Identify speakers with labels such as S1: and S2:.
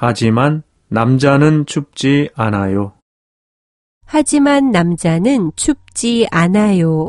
S1: 하지만 남자는 춥지 않아요.
S2: 하지만 남자는 춥지 않아요.